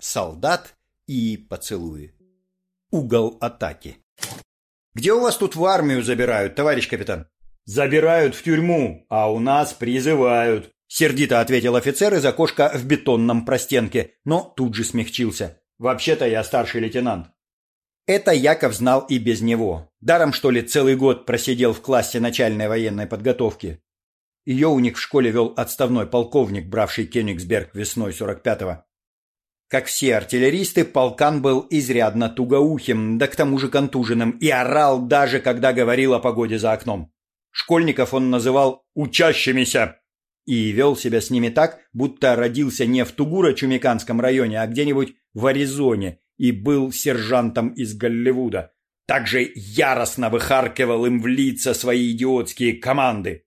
солдат и поцелуи. Угол атаки. «Где у вас тут в армию забирают, товарищ капитан?» «Забирают в тюрьму, а у нас призывают», — сердито ответил офицер из окошка в бетонном простенке, но тут же смягчился. «Вообще-то я старший лейтенант». Это Яков знал и без него. Даром, что ли, целый год просидел в классе начальной военной подготовки. Ее у них в школе вел отставной полковник, бравший Кёнигсберг весной 45-го. Как все артиллеристы, полкан был изрядно тугоухим, да к тому же контуженным, и орал даже, когда говорил о погоде за окном. Школьников он называл «учащимися» и вел себя с ними так, будто родился не в Тугуро-Чумиканском районе, а где-нибудь в Аризоне и был сержантом из Голливуда. Также яростно выхаркивал им в лица свои идиотские команды.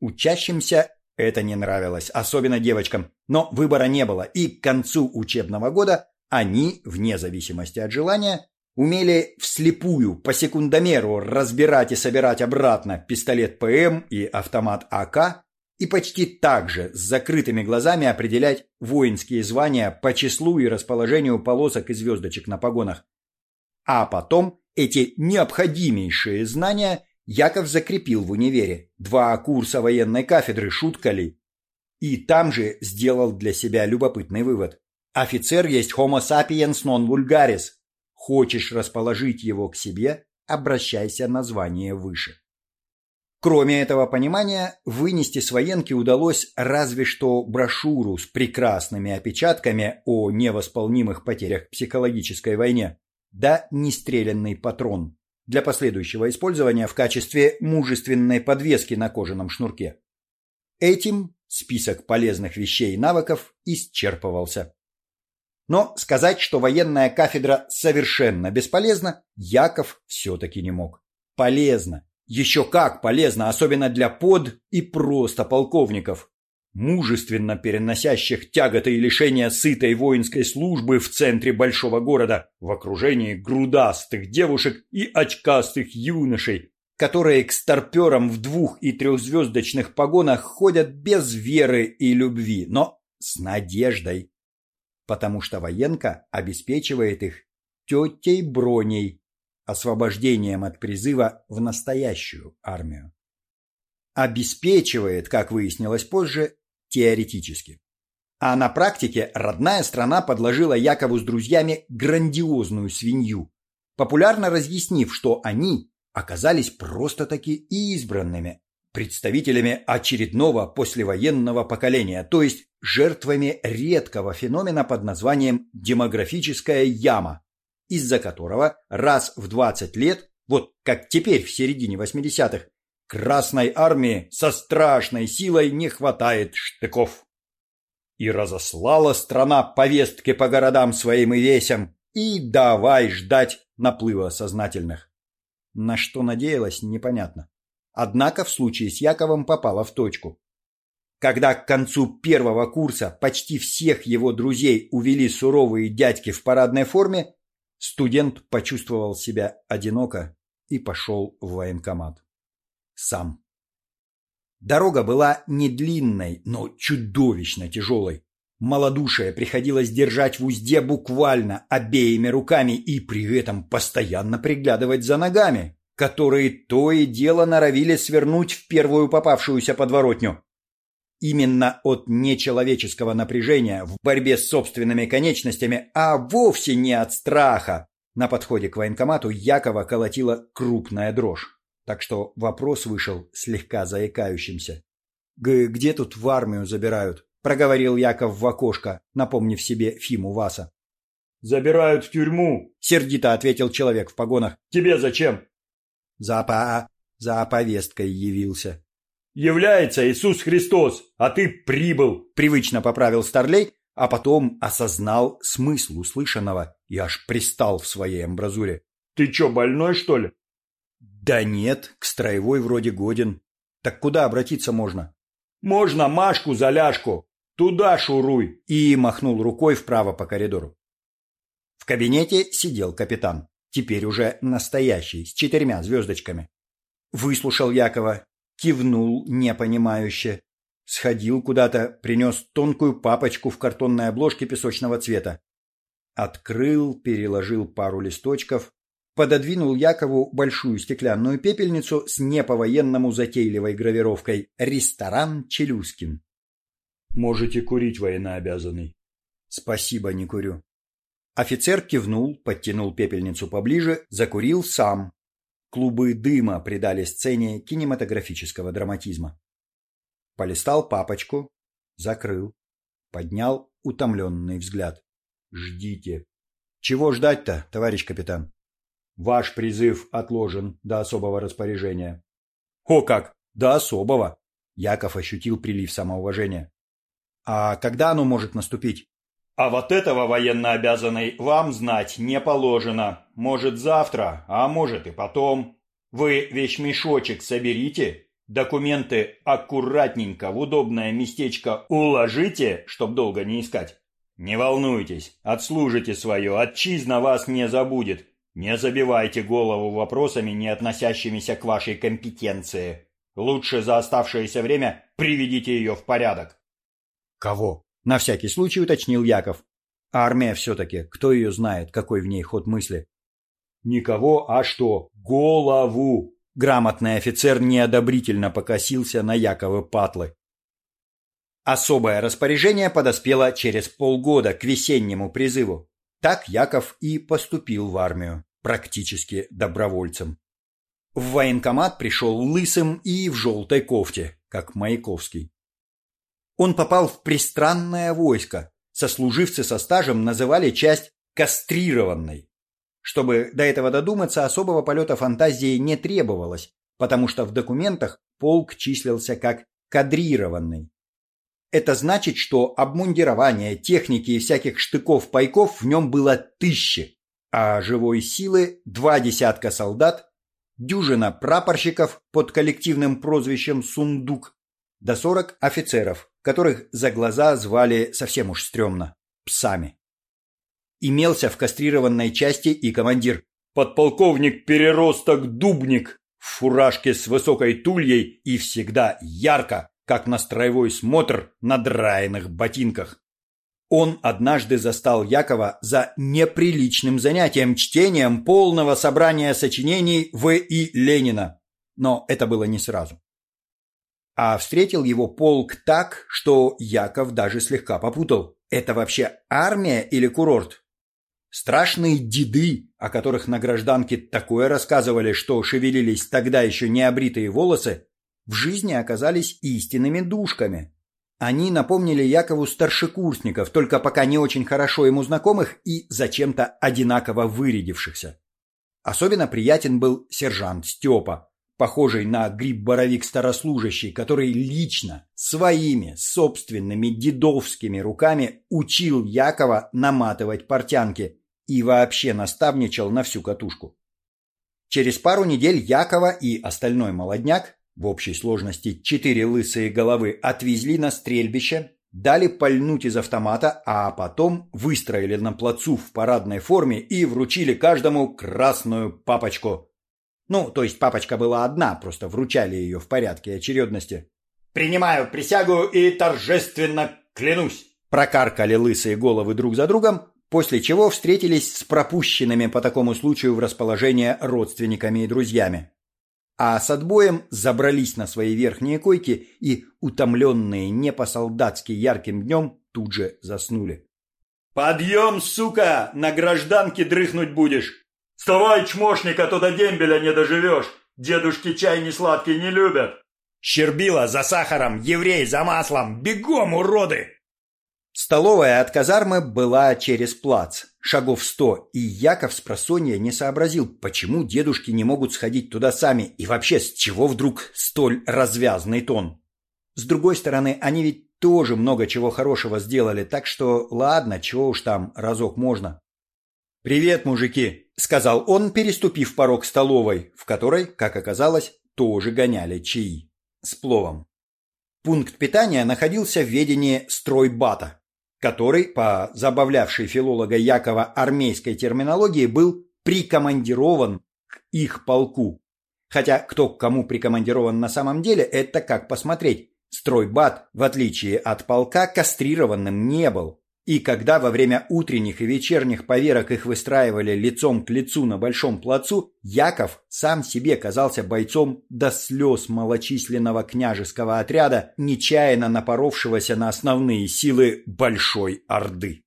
Учащимся это не нравилось, особенно девочкам, но выбора не было, и к концу учебного года они, вне зависимости от желания, умели вслепую, по секундомеру разбирать и собирать обратно пистолет ПМ и автомат АК, и почти так же с закрытыми глазами определять воинские звания по числу и расположению полосок и звездочек на погонах. А потом эти необходимейшие знания Яков закрепил в универе. Два курса военной кафедры, шутка ли? И там же сделал для себя любопытный вывод. Офицер есть homo sapiens non vulgaris. Хочешь расположить его к себе, обращайся на звание выше. Кроме этого понимания, вынести с военки удалось разве что брошюру с прекрасными опечатками о невосполнимых потерях в психологической войне, да нестрелянный патрон для последующего использования в качестве мужественной подвески на кожаном шнурке. Этим список полезных вещей и навыков исчерпывался. Но сказать, что военная кафедра совершенно бесполезна, Яков все-таки не мог. Полезно. Еще как полезно, особенно для под и просто полковников мужественно переносящих тяготы и лишения сытой воинской службы в центре большого города, в окружении грудастых девушек и очкастых юношей, которые к старперам в двух- и трехзвездочных погонах ходят без веры и любви, но с надеждой, потому что военка обеспечивает их тетей Броней, освобождением от призыва в настоящую армию. Обеспечивает, как выяснилось позже, теоретически. А на практике родная страна подложила Якову с друзьями грандиозную свинью, популярно разъяснив, что они оказались просто-таки избранными представителями очередного послевоенного поколения, то есть жертвами редкого феномена под названием демографическая яма, из-за которого раз в 20 лет, вот как теперь в середине 80-х, Красной армии со страшной силой не хватает штыков. И разослала страна повестки по городам своим и весям, и давай ждать наплыва сознательных. На что надеялась, непонятно. Однако в случае с Яковом попала в точку. Когда к концу первого курса почти всех его друзей увели суровые дядьки в парадной форме, студент почувствовал себя одиноко и пошел в военкомат сам. Дорога была не длинной, но чудовищно тяжелой. Малодушие приходилось держать в узде буквально обеими руками и при этом постоянно приглядывать за ногами, которые то и дело норовили свернуть в первую попавшуюся подворотню. Именно от нечеловеческого напряжения в борьбе с собственными конечностями, а вовсе не от страха, на подходе к военкомату Якова колотила крупная дрожь так что вопрос вышел слегка заикающимся. «Г «Где тут в армию забирают?» — проговорил Яков в окошко, напомнив себе Фиму Васа. «Забирают в тюрьму», — сердито ответил человек в погонах. «Тебе зачем?» «За, по... за повесткой явился». «Является Иисус Христос, а ты прибыл», — привычно поправил Старлей, а потом осознал смысл услышанного и аж пристал в своей амбразуре. «Ты чё, больной, что ли?» Да нет, к строевой вроде годен. Так куда обратиться можно? Можно Машку за ляжку. Туда шуруй. И махнул рукой вправо по коридору. В кабинете сидел капитан. Теперь уже настоящий, с четырьмя звездочками. Выслушал Якова, кивнул непонимающе. Сходил куда-то, принес тонкую папочку в картонной обложке песочного цвета. Открыл, переложил пару листочков, пододвинул Якову большую стеклянную пепельницу с не по-военному затейливой гравировкой «Ресторан Челюскин». «Можете курить, военнообязанный». «Спасибо, не курю». Офицер кивнул, подтянул пепельницу поближе, закурил сам. Клубы дыма придали сцене кинематографического драматизма. Полистал папочку, закрыл, поднял утомленный взгляд. «Ждите». «Чего ждать-то, товарищ капитан?» Ваш призыв отложен до особого распоряжения. О как! До особого! Яков ощутил прилив самоуважения. А когда оно может наступить? А вот этого военнообязанный вам знать не положено. Может завтра, а может и потом. Вы вещмешочек соберите, документы аккуратненько в удобное местечко уложите, чтоб долго не искать. Не волнуйтесь, отслужите свое, отчизна вас не забудет. Не забивайте голову вопросами, не относящимися к вашей компетенции. Лучше за оставшееся время приведите ее в порядок. Кого? На всякий случай уточнил Яков. А армия все-таки, кто ее знает, какой в ней ход мысли? Никого, а что? Голову! Грамотный офицер неодобрительно покосился на Якова Патлы. Особое распоряжение подоспело через полгода к весеннему призыву. Так Яков и поступил в армию практически добровольцем. В военкомат пришел лысым и в желтой кофте, как Маяковский. Он попал в пристранное войско. Сослуживцы со стажем называли часть кастрированной. Чтобы до этого додуматься, особого полета фантазии не требовалось, потому что в документах полк числился как кадрированный. Это значит, что обмундирование, техники и всяких штыков-пайков в нем было тысячи а живой силы два десятка солдат, дюжина прапорщиков под коллективным прозвищем «Сундук», до сорок офицеров, которых за глаза звали совсем уж стрёмно – псами. Имелся в кастрированной части и командир. Подполковник Переросток Дубник в фуражке с высокой тульей и всегда ярко, как на строевой смотр на драенных ботинках. Он однажды застал Якова за неприличным занятием чтением полного собрания сочинений В. И. Ленина. Но это было не сразу. А встретил его полк так, что Яков даже слегка попутал. Это вообще армия или курорт? Страшные деды, о которых на гражданке такое рассказывали, что шевелились тогда еще необритые волосы, в жизни оказались истинными душками. Они напомнили Якову старшекурсников, только пока не очень хорошо ему знакомых и зачем-то одинаково вырядившихся. Особенно приятен был сержант Степа, похожий на гриб-боровик старослужащий, который лично, своими собственными дедовскими руками учил Якова наматывать портянки и вообще наставничал на всю катушку. Через пару недель Якова и остальной молодняк в общей сложности четыре лысые головы отвезли на стрельбище, дали пальнуть из автомата, а потом выстроили на плацу в парадной форме и вручили каждому красную папочку. Ну, то есть папочка была одна, просто вручали ее в порядке очередности. «Принимаю присягу и торжественно клянусь!» Прокаркали лысые головы друг за другом, после чего встретились с пропущенными по такому случаю в расположение родственниками и друзьями а с отбоем забрались на свои верхние койки и, утомленные не по-солдатски ярким днем, тут же заснули. «Подъем, сука! На гражданке дрыхнуть будешь! Вставай, чмошник, а то до дембеля не доживешь! Дедушки чай не сладкий не любят!» «Щербила за сахаром, еврей за маслом! Бегом, уроды!» Столовая от казармы была через плац, шагов сто, и Яков с просонья не сообразил, почему дедушки не могут сходить туда сами, и вообще с чего вдруг столь развязный тон. С другой стороны, они ведь тоже много чего хорошего сделали, так что ладно, чего уж там, разок можно. «Привет, мужики!» — сказал он, переступив порог столовой, в которой, как оказалось, тоже гоняли чаи. С пловом. Пункт питания находился в ведении стройбата, который, по забавлявшей филолога Якова армейской терминологии, был прикомандирован к их полку. Хотя кто к кому прикомандирован на самом деле, это как посмотреть. Стройбат, в отличие от полка, кастрированным не был. И когда во время утренних и вечерних поверок их выстраивали лицом к лицу на большом плацу, Яков сам себе казался бойцом до слез малочисленного княжеского отряда, нечаянно напоровшегося на основные силы Большой Орды.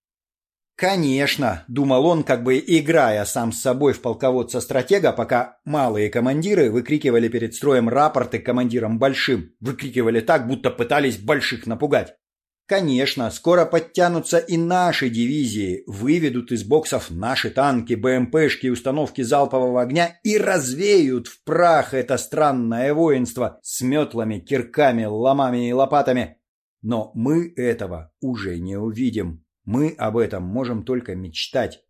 Конечно, думал он, как бы играя сам с собой в полководца-стратега, пока малые командиры выкрикивали перед строем рапорты командирам большим, выкрикивали так, будто пытались больших напугать. Конечно, скоро подтянутся и наши дивизии, выведут из боксов наши танки, БМПшки и установки залпового огня и развеют в прах это странное воинство с метлами, кирками, ломами и лопатами. Но мы этого уже не увидим. Мы об этом можем только мечтать.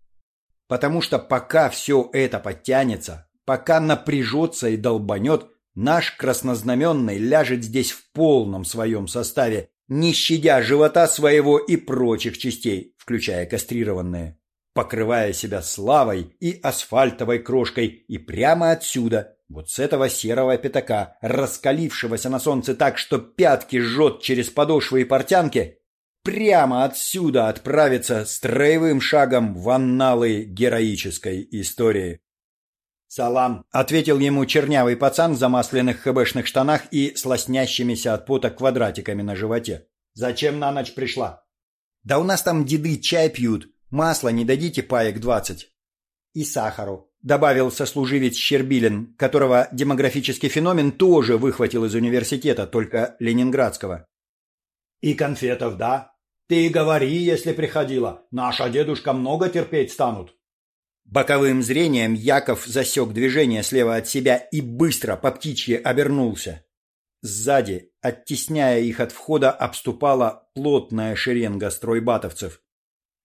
Потому что пока все это подтянется, пока напряжется и долбанет, наш краснознаменный ляжет здесь в полном своем составе, не щадя живота своего и прочих частей, включая кастрированные, покрывая себя славой и асфальтовой крошкой, и прямо отсюда, вот с этого серого пятака, раскалившегося на солнце так, что пятки жжет через подошвы и портянки, прямо отсюда отправиться строевым шагом в анналы героической истории. «Салам!» — ответил ему чернявый пацан в замасленных хэбэшных штанах и с лоснящимися от пота квадратиками на животе. «Зачем на ночь пришла?» «Да у нас там деды чай пьют. Масла не дадите паек двадцать». «И сахару», — добавил сослуживец Щербилин, которого демографический феномен тоже выхватил из университета, только ленинградского. «И конфетов, да? Ты говори, если приходила. Наша дедушка много терпеть станут». Боковым зрением Яков засек движение слева от себя и быстро по птичьи обернулся. Сзади, оттесняя их от входа, обступала плотная шеренга стройбатовцев.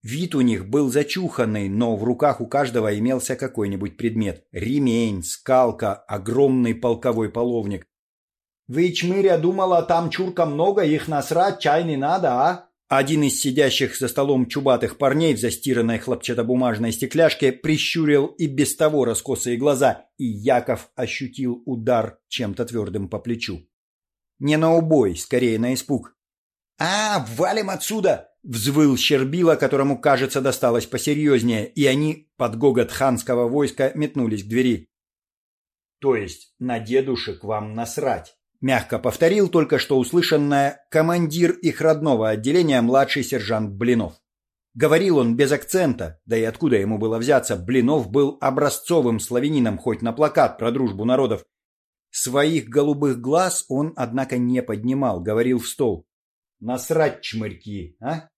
Вид у них был зачуханный, но в руках у каждого имелся какой-нибудь предмет. Ремень, скалка, огромный полковой половник. «Вы, чмыря, думала, там чурка много, их насрать, чай не надо, а?» Один из сидящих за столом чубатых парней в застиранной хлопчатобумажной стекляшке прищурил и без того раскосые глаза, и Яков ощутил удар чем-то твердым по плечу. Не на убой, скорее на испуг. «А, валим отсюда!» — взвыл Щербила, которому, кажется, досталось посерьезнее, и они под гогот ханского войска метнулись к двери. «То есть на дедушек вам насрать?» Мягко повторил только что услышанное командир их родного отделения младший сержант Блинов. Говорил он без акцента, да и откуда ему было взяться, Блинов был образцовым славянином хоть на плакат про дружбу народов. Своих голубых глаз он, однако, не поднимал, говорил в стол. «Насрать, чмырьки, а?»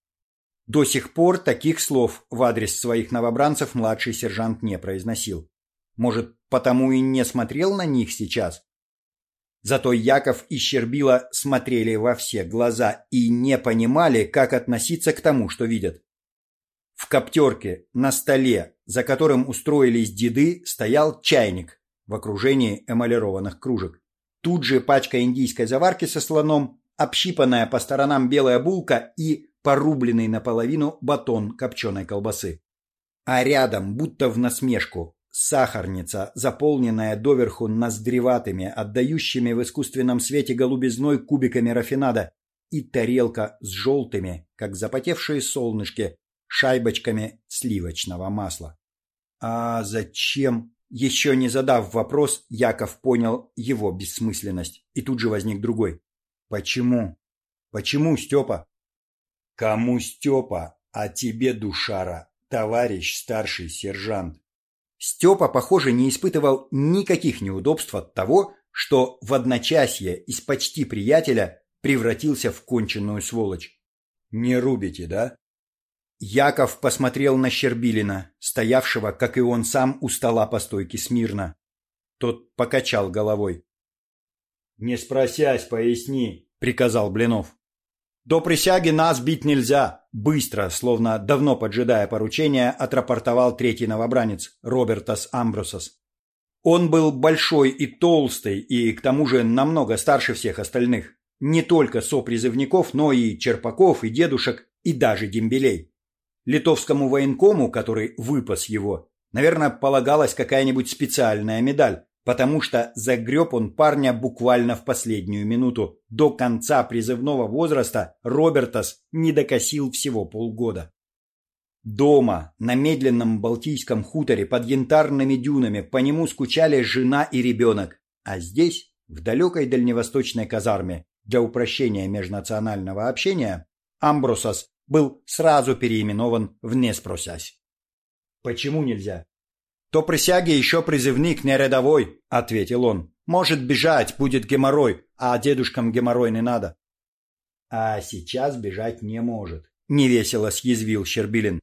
До сих пор таких слов в адрес своих новобранцев младший сержант не произносил. Может, потому и не смотрел на них сейчас? Зато Яков и Щербила смотрели во все глаза и не понимали, как относиться к тому, что видят. В коптерке на столе, за которым устроились деды, стоял чайник в окружении эмалированных кружек. Тут же пачка индийской заварки со слоном, общипанная по сторонам белая булка и порубленный наполовину батон копченой колбасы. А рядом, будто в насмешку, Сахарница, заполненная доверху ноздреватыми, отдающими в искусственном свете голубизной кубиками рафинада, и тарелка с желтыми, как запотевшие солнышки, шайбочками сливочного масла. А зачем? Еще не задав вопрос, Яков понял его бессмысленность, и тут же возник другой. Почему? Почему, Степа? Кому Степа, а тебе, душара, товарищ старший сержант? Степа, похоже, не испытывал никаких неудобств от того, что в одночасье из почти приятеля превратился в конченную сволочь. «Не рубите, да?» Яков посмотрел на Щербилина, стоявшего, как и он сам, у стола по стойке смирно. Тот покачал головой. «Не спросясь, поясни», — приказал Блинов. «До присяги нас бить нельзя!» Быстро, словно давно поджидая поручения, отрапортовал третий новобранец, Робертас Амбросос. Он был большой и толстый, и к тому же намного старше всех остальных. Не только сопризывников, но и черпаков, и дедушек, и даже дембелей. Литовскому военкому, который выпас его, наверное, полагалась какая-нибудь специальная медаль, потому что загреб он парня буквально в последнюю минуту. До конца призывного возраста Робертас не докосил всего полгода. Дома, на медленном Балтийском хуторе под янтарными дюнами, по нему скучали жена и ребенок. А здесь, в далекой дальневосточной казарме, для упрощения межнационального общения, Амбросас был сразу переименован в Неспросясь. «Почему нельзя?» «То присяги еще призывник, не рядовой», — ответил он. «Может бежать, будет геморрой, а дедушкам геморрой не надо». «А сейчас бежать не может», — невесело съязвил Щербилин.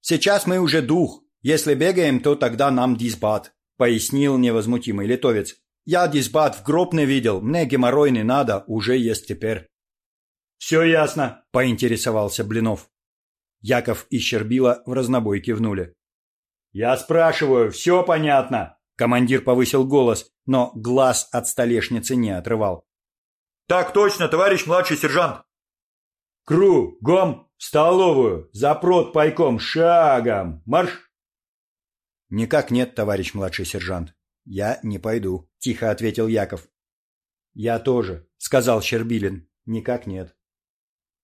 «Сейчас мы уже дух. Если бегаем, то тогда нам дисбат», — пояснил невозмутимый литовец. «Я дисбат в гроб не видел, мне геморрой не надо, уже есть теперь». «Все ясно», — поинтересовался Блинов. Яков и Щербила в разнобой кивнули. «Я спрашиваю, все понятно?» Командир повысил голос, но глаз от столешницы не отрывал. «Так точно, товарищ младший сержант!» «Кругом в столовую, запрот пайком, шагом, марш!» «Никак нет, товарищ младший сержант. Я не пойду», — тихо ответил Яков. «Я тоже», — сказал Щербилин. «Никак нет».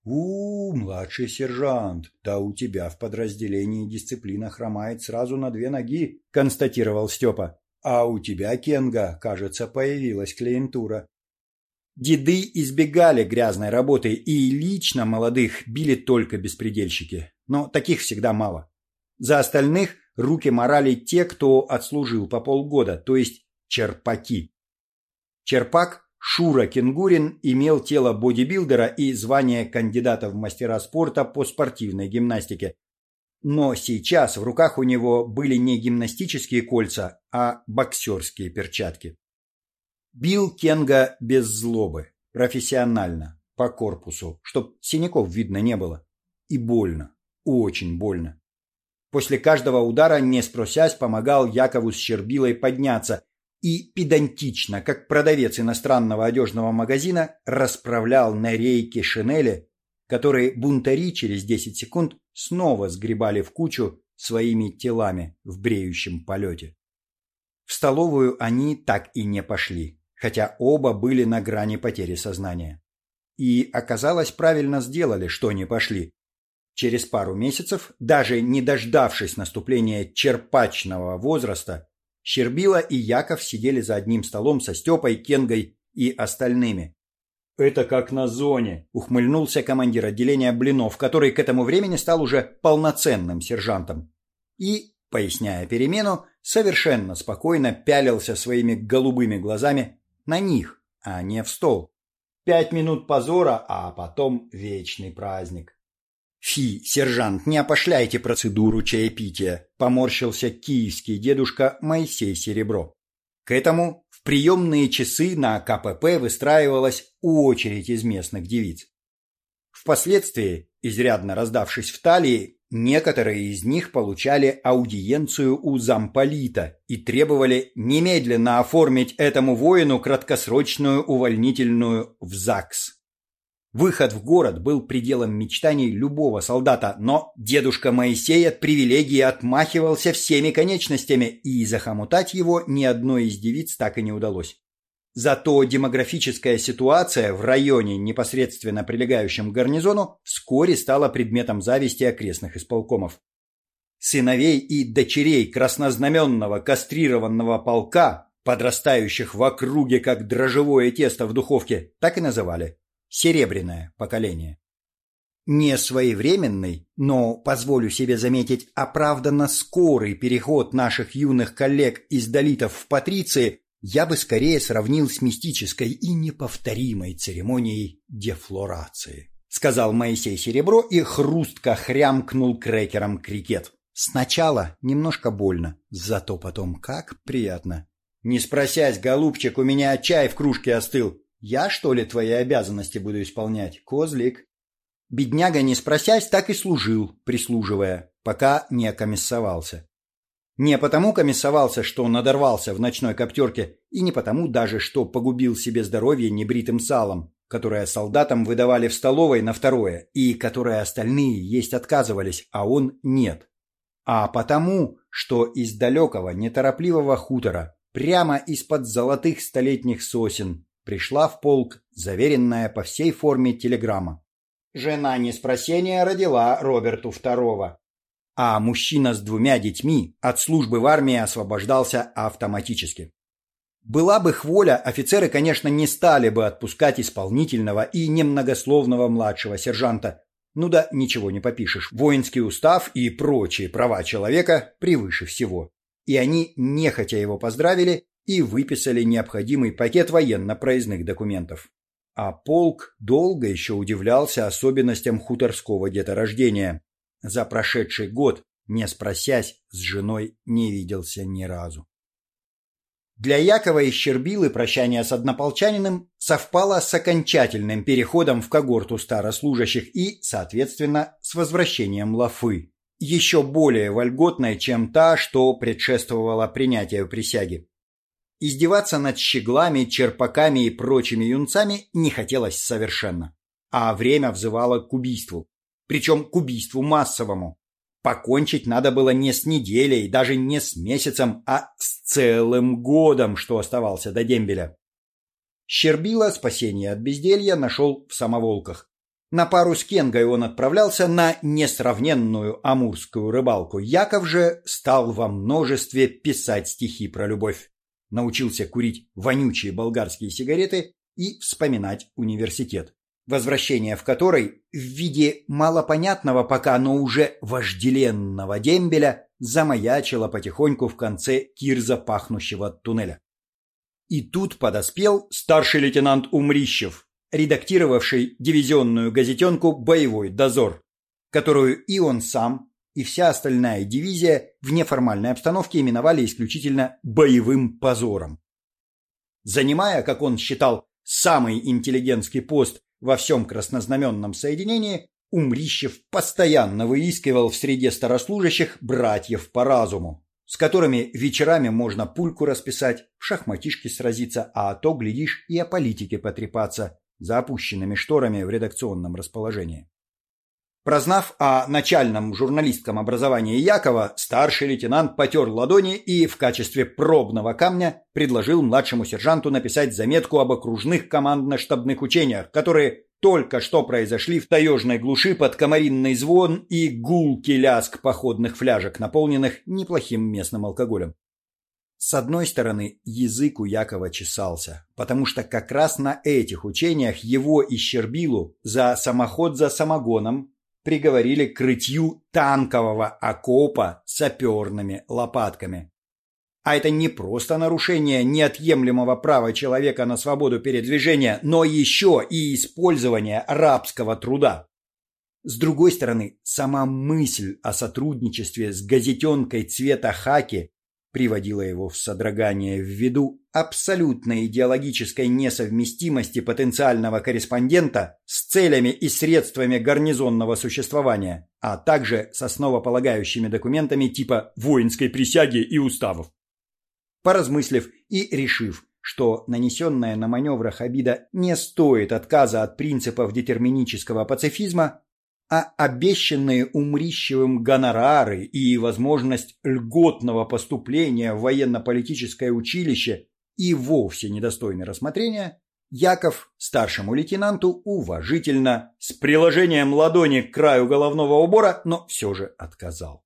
«У, младший сержант, да у тебя в подразделении дисциплина хромает сразу на две ноги», — констатировал Степа. «А у тебя, Кенга, кажется, появилась клиентура». Деды избегали грязной работы, и лично молодых били только беспредельщики. Но таких всегда мало. За остальных руки морали те, кто отслужил по полгода, то есть черпаки. Черпак Шура Кенгурин имел тело бодибилдера и звание кандидата в мастера спорта по спортивной гимнастике. Но сейчас в руках у него были не гимнастические кольца, а боксерские перчатки. Бил Кенга без злобы, профессионально, по корпусу, чтоб синяков видно не было. И больно, очень больно. После каждого удара, не спросясь, помогал Якову с Щербилой подняться и педантично, как продавец иностранного одежного магазина, расправлял на рейке шинели, которые бунтари через 10 секунд снова сгребали в кучу своими телами в бреющем полете. В столовую они так и не пошли, хотя оба были на грани потери сознания. И оказалось, правильно сделали, что не пошли. Через пару месяцев, даже не дождавшись наступления черпачного возраста, Щербила и Яков сидели за одним столом со Степой, Кенгой и остальными. «Это как на зоне», — ухмыльнулся командир отделения Блинов, который к этому времени стал уже полноценным сержантом. И, поясняя перемену, совершенно спокойно пялился своими голубыми глазами на них, а не в стол. Пять минут позора, а потом вечный праздник. «Фи, сержант, не опошляйте процедуру чаепития», – поморщился киевский дедушка Моисей Серебро. К этому в приемные часы на КПП выстраивалась очередь из местных девиц. Впоследствии, изрядно раздавшись в талии, некоторые из них получали аудиенцию у замполита и требовали немедленно оформить этому воину краткосрочную увольнительную в ЗАГС. Выход в город был пределом мечтаний любого солдата, но дедушка Моисей от привилегии отмахивался всеми конечностями, и захомутать его ни одной из девиц так и не удалось. Зато демографическая ситуация в районе, непосредственно прилегающем к гарнизону, вскоре стала предметом зависти окрестных исполкомов. Сыновей и дочерей краснознаменного кастрированного полка, подрастающих в округе как дрожжевое тесто в духовке, так и называли серебряное поколение. Не своевременный, но, позволю себе заметить, оправданно скорый переход наших юных коллег из долитов в патриции я бы скорее сравнил с мистической и неповторимой церемонией дефлорации. Сказал Моисей Серебро и хрустко хрямкнул крекером крикет. Сначала немножко больно, зато потом как приятно. Не спросясь, голубчик, у меня чай в кружке остыл. Я, что ли, твои обязанности буду исполнять, козлик? Бедняга, не спросясь, так и служил, прислуживая, пока не окомиссовался. Не потому комиссовался, что надорвался в ночной коптерке, и не потому даже, что погубил себе здоровье небритым салом, которое солдатам выдавали в столовой на второе, и которое остальные есть отказывались, а он нет. А потому, что из далекого, неторопливого хутора, прямо из-под золотых столетних сосен, пришла в полк заверенная по всей форме телеграмма. Жена неспросения родила Роберту второго. а мужчина с двумя детьми от службы в армии освобождался автоматически. Была бы их офицеры, конечно, не стали бы отпускать исполнительного и немногословного младшего сержанта. Ну да, ничего не попишешь. Воинский устав и прочие права человека превыше всего. И они нехотя его поздравили и выписали необходимый пакет военно-проездных документов. А полк долго еще удивлялся особенностям хуторского деторождения. За прошедший год, не спросясь, с женой не виделся ни разу. Для Якова и Щербилы прощание с однополчанином совпало с окончательным переходом в когорту старослужащих и, соответственно, с возвращением Лафы, еще более вольготной, чем та, что предшествовала принятию присяги. Издеваться над щеглами, черпаками и прочими юнцами не хотелось совершенно, а время взывало к убийству, причем к убийству массовому. Покончить надо было не с неделей, даже не с месяцем, а с целым годом, что оставался до дембеля. Щербила спасение от безделья нашел в самоволках. На пару с Кенгой он отправлялся на несравненную амурскую рыбалку. Яков же стал во множестве писать стихи про любовь научился курить вонючие болгарские сигареты и вспоминать университет, возвращение в который в виде малопонятного пока, но уже вожделенного дембеля замаячило потихоньку в конце кирза пахнущего туннеля. И тут подоспел старший лейтенант Умрищев, редактировавший дивизионную газетенку «Боевой дозор», которую и он сам, и вся остальная дивизия в неформальной обстановке именовали исключительно боевым позором. Занимая, как он считал, самый интеллигентский пост во всем краснознаменном соединении, Умрищев постоянно выискивал в среде старослужащих братьев по разуму, с которыми вечерами можно пульку расписать, в шахматишки сразиться, а то, глядишь, и о политике потрепаться за опущенными шторами в редакционном расположении. Прознав о начальном журналистском образовании Якова, старший лейтенант потер ладони и в качестве пробного камня предложил младшему сержанту написать заметку об окружных командно-штабных учениях, которые только что произошли в таежной глуши под комаринный звон и гулкий лязг походных фляжек, наполненных неплохим местным алкоголем. С одной стороны, язык у Якова чесался, потому что как раз на этих учениях его и Щербилу за самоход за самогоном приговорили к рытью танкового окопа саперными лопатками. А это не просто нарушение неотъемлемого права человека на свободу передвижения, но еще и использование рабского труда. С другой стороны, сама мысль о сотрудничестве с газетенкой цвета хаки приводила его в содрогание ввиду абсолютной идеологической несовместимости потенциального корреспондента с целями и средствами гарнизонного существования, а также с основополагающими документами типа воинской присяги и уставов. Поразмыслив и решив, что нанесенная на маневрах обида не стоит отказа от принципов детерминического пацифизма, а обещанные Умрищевым гонорары и возможность льготного поступления в военно-политическое училище и вовсе недостойны рассмотрения, Яков старшему лейтенанту уважительно, с приложением ладони к краю головного убора, но все же отказал.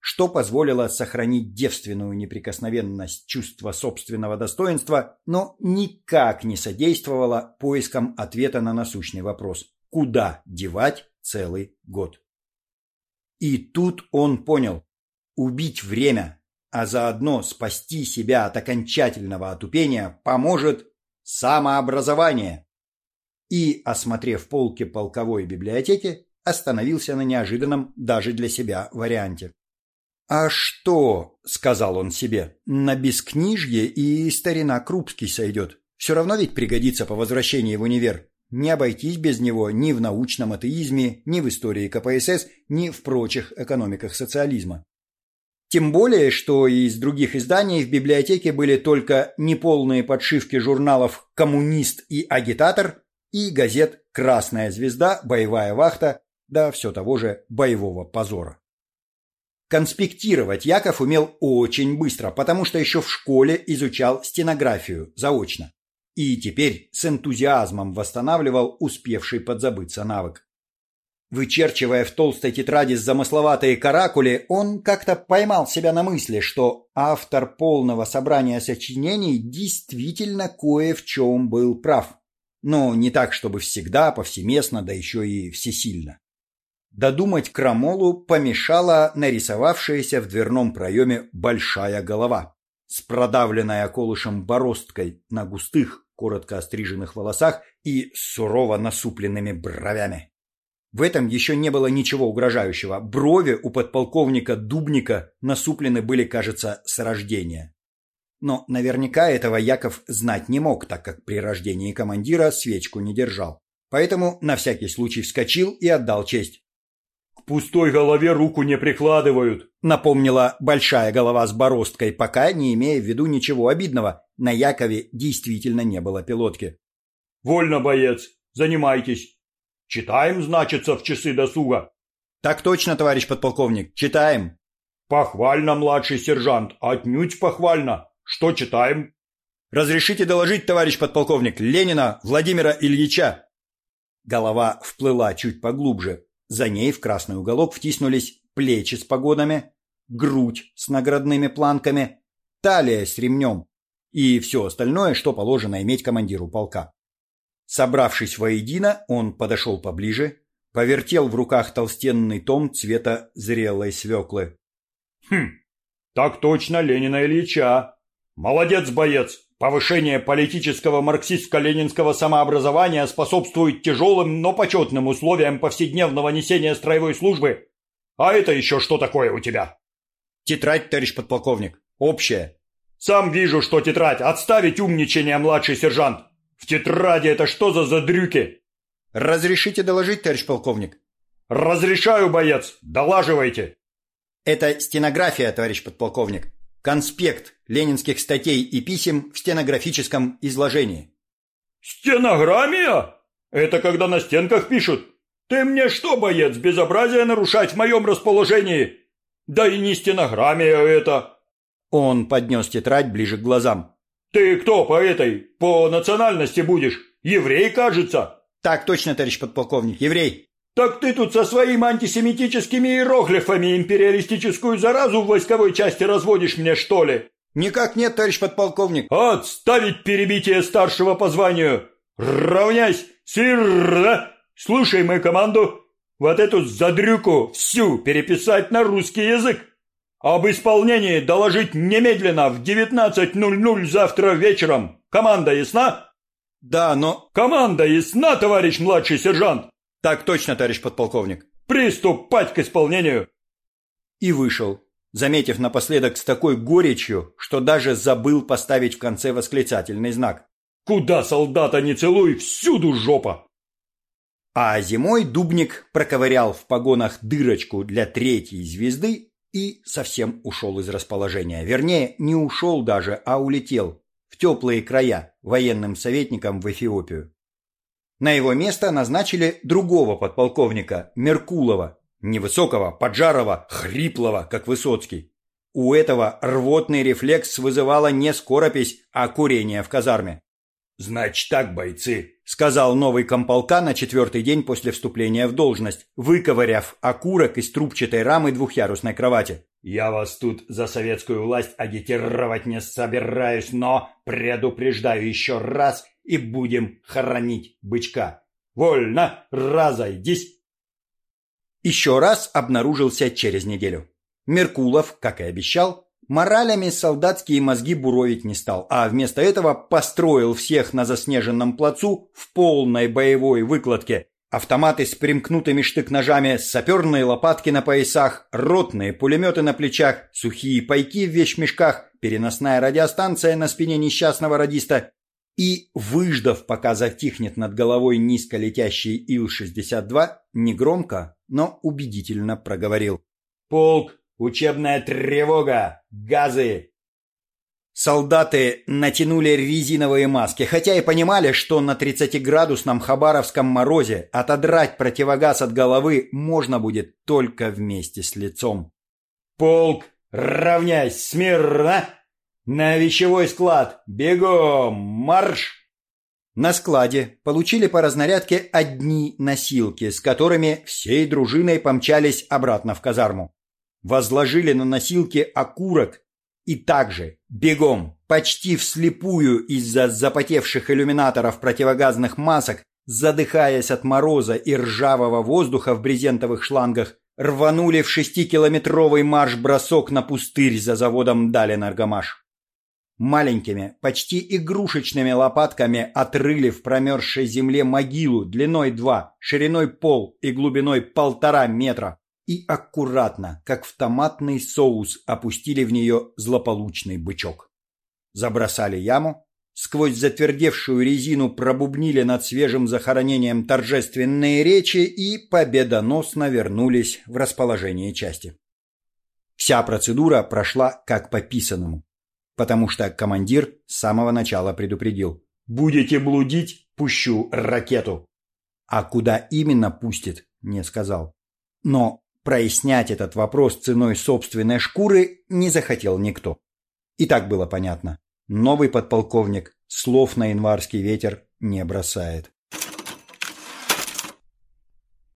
Что позволило сохранить девственную неприкосновенность чувства собственного достоинства, но никак не содействовало поискам ответа на насущный вопрос – куда девать целый год. И тут он понял – убить время, а заодно спасти себя от окончательного отупения поможет самообразование. И, осмотрев полки полковой библиотеки, остановился на неожиданном даже для себя варианте. «А что?» — сказал он себе. «На бескнижье и старина Крупский сойдет. Все равно ведь пригодится по возвращении в универ. Не обойтись без него ни в научном атеизме, ни в истории КПСС, ни в прочих экономиках социализма. Тем более, что из других изданий в библиотеке были только неполные подшивки журналов «Коммунист» и «Агитатор» и газет «Красная звезда», «Боевая вахта», да все того же «Боевого позора». Конспектировать Яков умел очень быстро, потому что еще в школе изучал стенографию заочно и теперь с энтузиазмом восстанавливал успевший подзабыться навык. Вычерчивая в толстой тетради замысловатые каракули, он как-то поймал себя на мысли, что автор полного собрания сочинений действительно кое в чем был прав. Но не так, чтобы всегда, повсеместно, да еще и всесильно. Додумать крамолу помешала нарисовавшаяся в дверном проеме большая голова с продавленной околышем бороздкой на густых, коротко остриженных волосах и сурово насупленными бровями. В этом еще не было ничего угрожающего. Брови у подполковника Дубника насуплены были, кажется, с рождения. Но наверняка этого Яков знать не мог, так как при рождении командира свечку не держал. Поэтому на всякий случай вскочил и отдал честь. «К пустой голове руку не прикладывают», — напомнила большая голова с бороздкой, пока не имея в виду ничего обидного. На Якове действительно не было пилотки. «Вольно, боец, занимайтесь. Читаем, значится, в часы досуга». «Так точно, товарищ подполковник, читаем». «Похвально, младший сержант, отнюдь похвально. Что читаем?» «Разрешите доложить, товарищ подполковник, Ленина Владимира Ильича». Голова вплыла чуть поглубже, за ней в красный уголок втиснулись плечи с погонами, грудь с наградными планками, талия с ремнем и все остальное, что положено иметь командиру полка. Собравшись воедино, он подошел поближе, повертел в руках толстенный том цвета зрелой свеклы. «Хм, так точно, Ленина Ильича. Молодец, боец, Повышение политического марксистско-ленинского самообразования способствует тяжелым, но почетным условиям повседневного несения строевой службы. А это еще что такое у тебя? Тетрадь, товарищ подполковник. Общая. Сам вижу, что тетрадь. Отставить умничание, младший сержант. В тетради это что за задрюки? Разрешите доложить, товарищ полковник? Разрешаю, боец. Долаживайте. Это стенография, товарищ подполковник. Конспект ленинских статей и писем в стенографическом изложении. Стенограммия? Это когда на стенках пишут? Ты мне что, боец, безобразие нарушать в моем расположении? Да и не стенограммия это. Он поднес тетрадь ближе к глазам. Ты кто по этой, по национальности будешь? Еврей, кажется? Так точно, товарищ подполковник, еврей. «Так ты тут со своими антисемитическими иероглифами империалистическую заразу в войсковой части разводишь мне, что ли?» «Никак нет, товарищ подполковник». «Отставить перебитие старшего по званию! Равняйсь! Сирра! Слушай мою команду! Вот эту задрюку всю переписать на русский язык! Об исполнении доложить немедленно в 19.00 завтра вечером! Команда ясна?» «Да, но...» «Команда ясна, товарищ младший сержант!» Так точно, товарищ подполковник. Приступать к исполнению. И вышел, заметив напоследок с такой горечью, что даже забыл поставить в конце восклицательный знак. Куда солдата не целуй, всюду жопа. А зимой Дубник проковырял в погонах дырочку для третьей звезды и совсем ушел из расположения. Вернее, не ушел даже, а улетел в теплые края военным советником в Эфиопию. На его место назначили другого подполковника, Меркулова, невысокого, поджарого, хриплого, как Высоцкий. У этого рвотный рефлекс вызывала не скоропись, а курение в казарме. «Значит так, бойцы», — сказал новый комполка на четвертый день после вступления в должность, выковыряв окурок из трубчатой рамы двухъярусной кровати. «Я вас тут за советскую власть агитировать не собираюсь, но предупреждаю еще раз и будем хоронить бычка. Вольно, разойдись!» Еще раз обнаружился через неделю. Меркулов, как и обещал, моралями солдатские мозги буровить не стал, а вместо этого построил всех на заснеженном плацу в полной боевой выкладке. Автоматы с примкнутыми штык-ножами, саперные лопатки на поясах, ротные пулеметы на плечах, сухие пайки в вещмешках, переносная радиостанция на спине несчастного радиста и, выждав, пока затихнет над головой низко летящий Ил-62, негромко, но убедительно проговорил. «Полк, учебная тревога, газы!» Солдаты натянули резиновые маски, хотя и понимали, что на 30-градусном хабаровском морозе отодрать противогаз от головы можно будет только вместе с лицом. «Полк, равняйсь смирно!» «На вещевой склад! Бегом! Марш!» На складе получили по разнарядке одни носилки, с которыми всей дружиной помчались обратно в казарму. Возложили на носилки окурок и также бегом, почти вслепую из-за запотевших иллюминаторов противогазных масок, задыхаясь от мороза и ржавого воздуха в брезентовых шлангах, рванули в шестикилометровый марш-бросок на пустырь за заводом Даленаргомаш. Маленькими, почти игрушечными лопатками отрыли в промерзшей земле могилу длиной два, шириной пол и глубиной полтора метра и аккуратно, как в томатный соус, опустили в нее злополучный бычок. Забросали яму, сквозь затвердевшую резину пробубнили над свежим захоронением торжественные речи и победоносно вернулись в расположение части. Вся процедура прошла как по писанному потому что командир с самого начала предупредил. «Будете блудить, пущу ракету». А куда именно пустит, не сказал. Но прояснять этот вопрос ценой собственной шкуры не захотел никто. И так было понятно. Новый подполковник слов на январский ветер не бросает.